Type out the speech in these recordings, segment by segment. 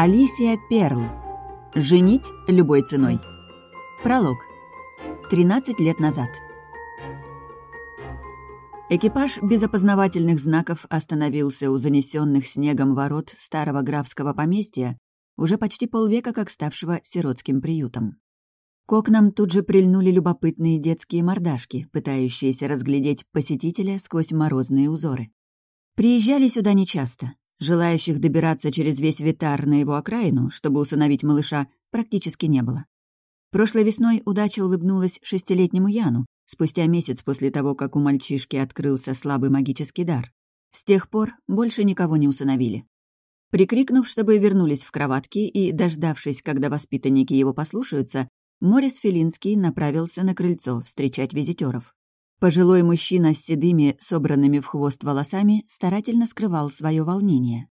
Алисия Перл. Женить любой ценой. Пролог. 13 лет назад. Экипаж без опознавательных знаков остановился у занесенных снегом ворот старого графского поместья, уже почти полвека как ставшего сиротским приютом. К окнам тут же прильнули любопытные детские мордашки, пытающиеся разглядеть посетителя сквозь морозные узоры. Приезжали сюда нечасто, Желающих добираться через весь Витар на его окраину, чтобы усыновить малыша, практически не было. Прошлой весной удача улыбнулась шестилетнему Яну, спустя месяц после того, как у мальчишки открылся слабый магический дар. С тех пор больше никого не усыновили. Прикрикнув, чтобы вернулись в кроватки и, дождавшись, когда воспитанники его послушаются, Морис Филинский направился на крыльцо встречать визитеров. Пожилой мужчина с седыми, собранными в хвост волосами, старательно скрывал свое волнение.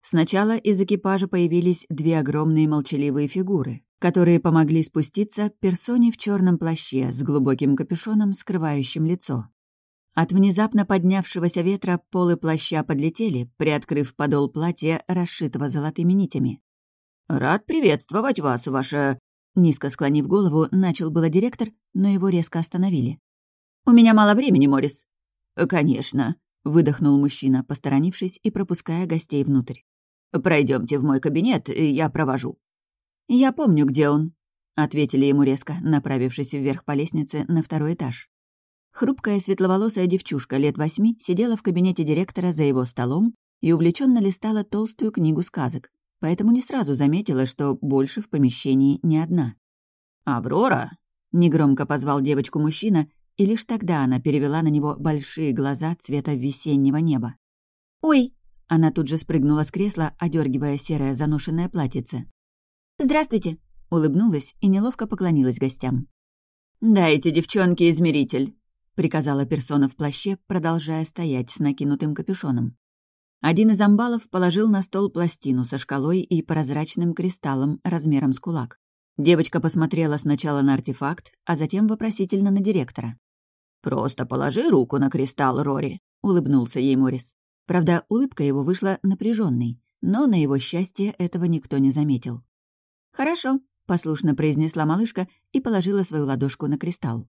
Сначала из экипажа появились две огромные молчаливые фигуры, которые помогли спуститься персоне в черном плаще с глубоким капюшоном, скрывающим лицо. От внезапно поднявшегося ветра полы плаща подлетели, приоткрыв подол платья, расшитого золотыми нитями. «Рад приветствовать вас, ваша...» Низко склонив голову, начал было директор, но его резко остановили. «У меня мало времени, Морис». «Конечно», — выдохнул мужчина, посторонившись и пропуская гостей внутрь. Пройдемте в мой кабинет, я провожу». «Я помню, где он», — ответили ему резко, направившись вверх по лестнице на второй этаж. Хрупкая светловолосая девчушка лет восьми сидела в кабинете директора за его столом и увлеченно листала толстую книгу сказок, поэтому не сразу заметила, что больше в помещении не одна. «Аврора!» — негромко позвал девочку мужчина, и лишь тогда она перевела на него большие глаза цвета весеннего неба. «Ой!» — она тут же спрыгнула с кресла, одергивая серое заношенное платьице. «Здравствуйте!» — улыбнулась и неловко поклонилась гостям. «Дайте девчонке измеритель!» — приказала персона в плаще, продолжая стоять с накинутым капюшоном. Один из амбалов положил на стол пластину со шкалой и прозрачным кристаллом размером с кулак. Девочка посмотрела сначала на артефакт, а затем вопросительно на директора. «Просто положи руку на кристалл, Рори», — улыбнулся ей Морис. Правда, улыбка его вышла напряженной, но на его счастье этого никто не заметил. «Хорошо», — послушно произнесла малышка и положила свою ладошку на кристалл.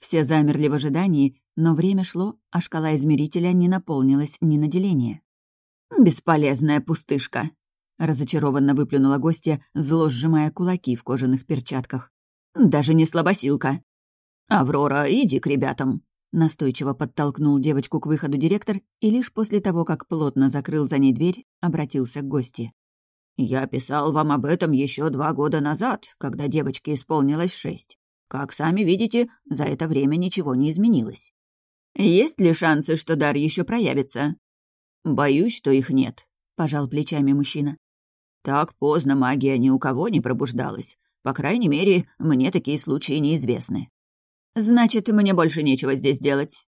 Все замерли в ожидании, но время шло, а шкала измерителя не наполнилась ни на деление. «Бесполезная пустышка», — разочарованно выплюнула гостья, зло сжимая кулаки в кожаных перчатках. «Даже не слабосилка». «Аврора, иди к ребятам!» Настойчиво подтолкнул девочку к выходу директор и лишь после того, как плотно закрыл за ней дверь, обратился к гости. «Я писал вам об этом еще два года назад, когда девочке исполнилось шесть. Как сами видите, за это время ничего не изменилось. Есть ли шансы, что дар еще проявится?» «Боюсь, что их нет», — пожал плечами мужчина. «Так поздно магия ни у кого не пробуждалась. По крайней мере, мне такие случаи неизвестны. «Значит, мне больше нечего здесь делать».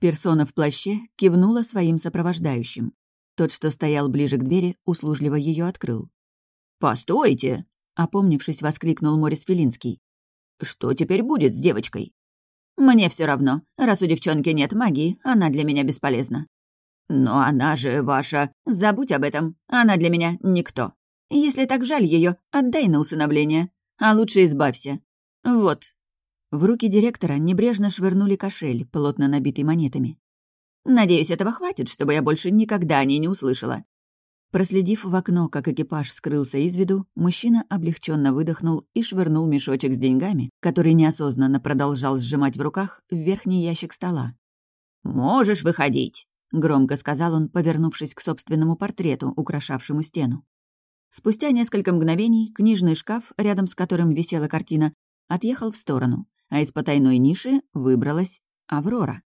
Персона в плаще кивнула своим сопровождающим. Тот, что стоял ближе к двери, услужливо ее открыл. «Постойте!» — опомнившись, воскликнул Морис Филинский. «Что теперь будет с девочкой?» «Мне все равно. Раз у девчонки нет магии, она для меня бесполезна». «Но она же ваша...» «Забудь об этом. Она для меня никто. Если так жаль ее, отдай на усыновление. А лучше избавься. Вот, в руки директора небрежно швырнули кошель, плотно набитый монетами. «Надеюсь, этого хватит, чтобы я больше никогда о ней не услышала». Проследив в окно, как экипаж скрылся из виду, мужчина облегченно выдохнул и швырнул мешочек с деньгами, который неосознанно продолжал сжимать в руках, в верхний ящик стола. «Можешь выходить», — громко сказал он, повернувшись к собственному портрету, украшавшему стену. Спустя несколько мгновений книжный шкаф, рядом с которым висела картина, отъехал в сторону, а из потайной ниши выбралась Аврора.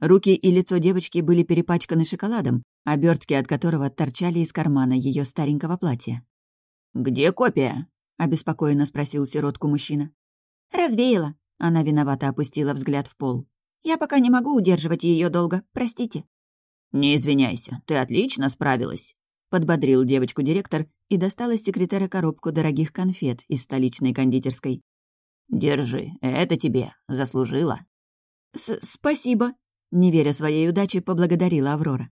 Руки и лицо девочки были перепачканы шоколадом, обертки от которого торчали из кармана ее старенького платья. «Где копия?» — обеспокоенно спросил сиротку мужчина. «Развеяла», — она виновато опустила взгляд в пол. «Я пока не могу удерживать ее долго, простите». «Не извиняйся, ты отлично справилась», — подбодрил девочку директор и достал из секретаря коробку дорогих конфет из столичной кондитерской. «Держи, это тебе, заслужила». С «Спасибо», — не веря своей удаче, поблагодарила Аврора.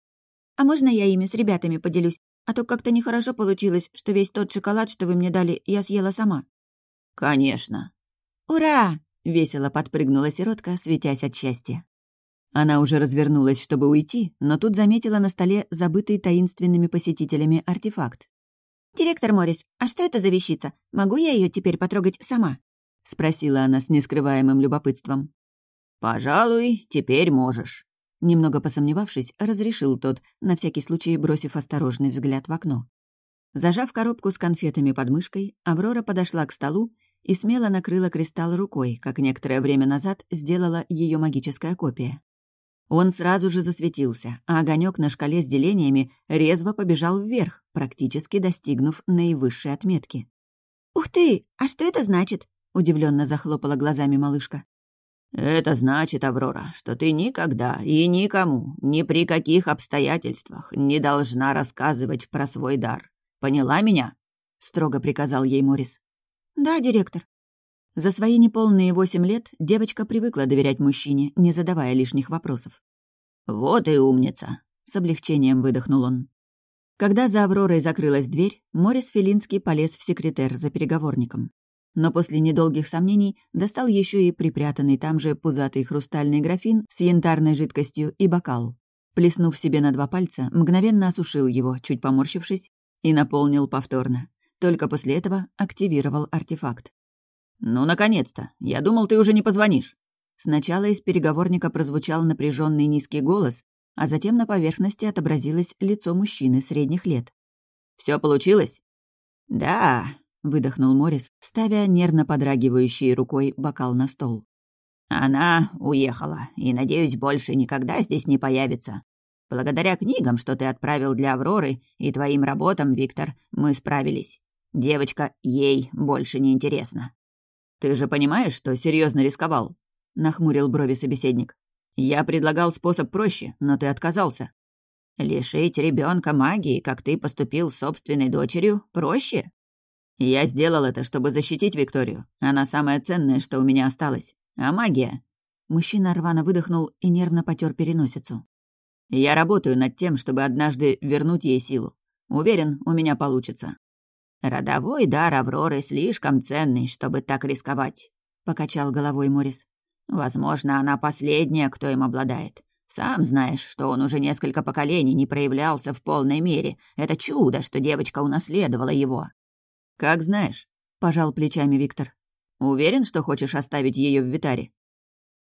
«А можно я ими с ребятами поделюсь? А то как-то нехорошо получилось, что весь тот шоколад, что вы мне дали, я съела сама». «Конечно». «Ура!» — весело подпрыгнула сиротка, светясь от счастья. Она уже развернулась, чтобы уйти, но тут заметила на столе забытый таинственными посетителями артефакт. «Директор Моррис, а что это за вещица? Могу я ее теперь потрогать сама?» — спросила она с нескрываемым любопытством. «Пожалуй, теперь можешь». Немного посомневавшись, разрешил тот, на всякий случай бросив осторожный взгляд в окно. Зажав коробку с конфетами под мышкой, Аврора подошла к столу и смело накрыла кристалл рукой, как некоторое время назад сделала ее магическая копия. Он сразу же засветился, а огонек на шкале с делениями резво побежал вверх, практически достигнув наивысшей отметки. «Ух ты! А что это значит?» — удивленно захлопала глазами малышка. «Это значит, Аврора, что ты никогда и никому, ни при каких обстоятельствах не должна рассказывать про свой дар. Поняла меня?» — строго приказал ей Морис. «Да, директор». За свои неполные восемь лет девочка привыкла доверять мужчине, не задавая лишних вопросов. «Вот и умница», — с облегчением выдохнул он. Когда за Авророй закрылась дверь, Морис Филинский полез в секретер за переговорником но после недолгих сомнений достал еще и припрятанный там же пузатый хрустальный графин с янтарной жидкостью и бокал. Плеснув себе на два пальца, мгновенно осушил его, чуть поморщившись, и наполнил повторно. Только после этого активировал артефакт. «Ну, наконец-то! Я думал, ты уже не позвонишь!» Сначала из переговорника прозвучал напряженный низкий голос, а затем на поверхности отобразилось лицо мужчины средних лет. Все получилось?» «Да», — выдохнул Морис, ставя нервно подрагивающей рукой бокал на стол. «Она уехала, и, надеюсь, больше никогда здесь не появится. Благодаря книгам, что ты отправил для Авроры, и твоим работам, Виктор, мы справились. Девочка ей больше не интересна». «Ты же понимаешь, что серьезно рисковал?» — нахмурил брови собеседник. «Я предлагал способ проще, но ты отказался». «Лишить ребенка магии, как ты поступил с собственной дочерью, проще?» Я сделал это, чтобы защитить Викторию. Она самое ценное, что у меня осталось. А магия? Мужчина рвано выдохнул и нервно потер переносицу. Я работаю над тем, чтобы однажды вернуть ей силу. Уверен, у меня получится. Родовой дар Авроры слишком ценный, чтобы так рисковать, покачал головой Морис. Возможно, она последняя, кто им обладает. Сам знаешь, что он уже несколько поколений не проявлялся в полной мере. Это чудо, что девочка унаследовала его. «Как знаешь», — пожал плечами Виктор. «Уверен, что хочешь оставить ее в Витаре?»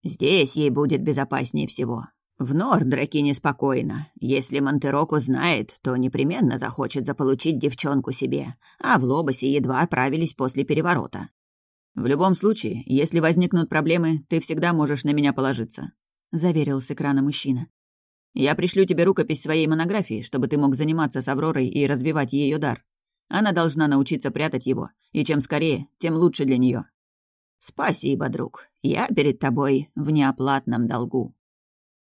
«Здесь ей будет безопаснее всего. В Нордраке неспокойно. Если Монтерок узнает, то непременно захочет заполучить девчонку себе, а в Лобосе едва отправились после переворота». «В любом случае, если возникнут проблемы, ты всегда можешь на меня положиться», — заверил с экрана мужчина. «Я пришлю тебе рукопись своей монографии, чтобы ты мог заниматься с Авророй и развивать ее дар. Она должна научиться прятать его, и чем скорее, тем лучше для нее. «Спасибо, друг. Я перед тобой в неоплатном долгу».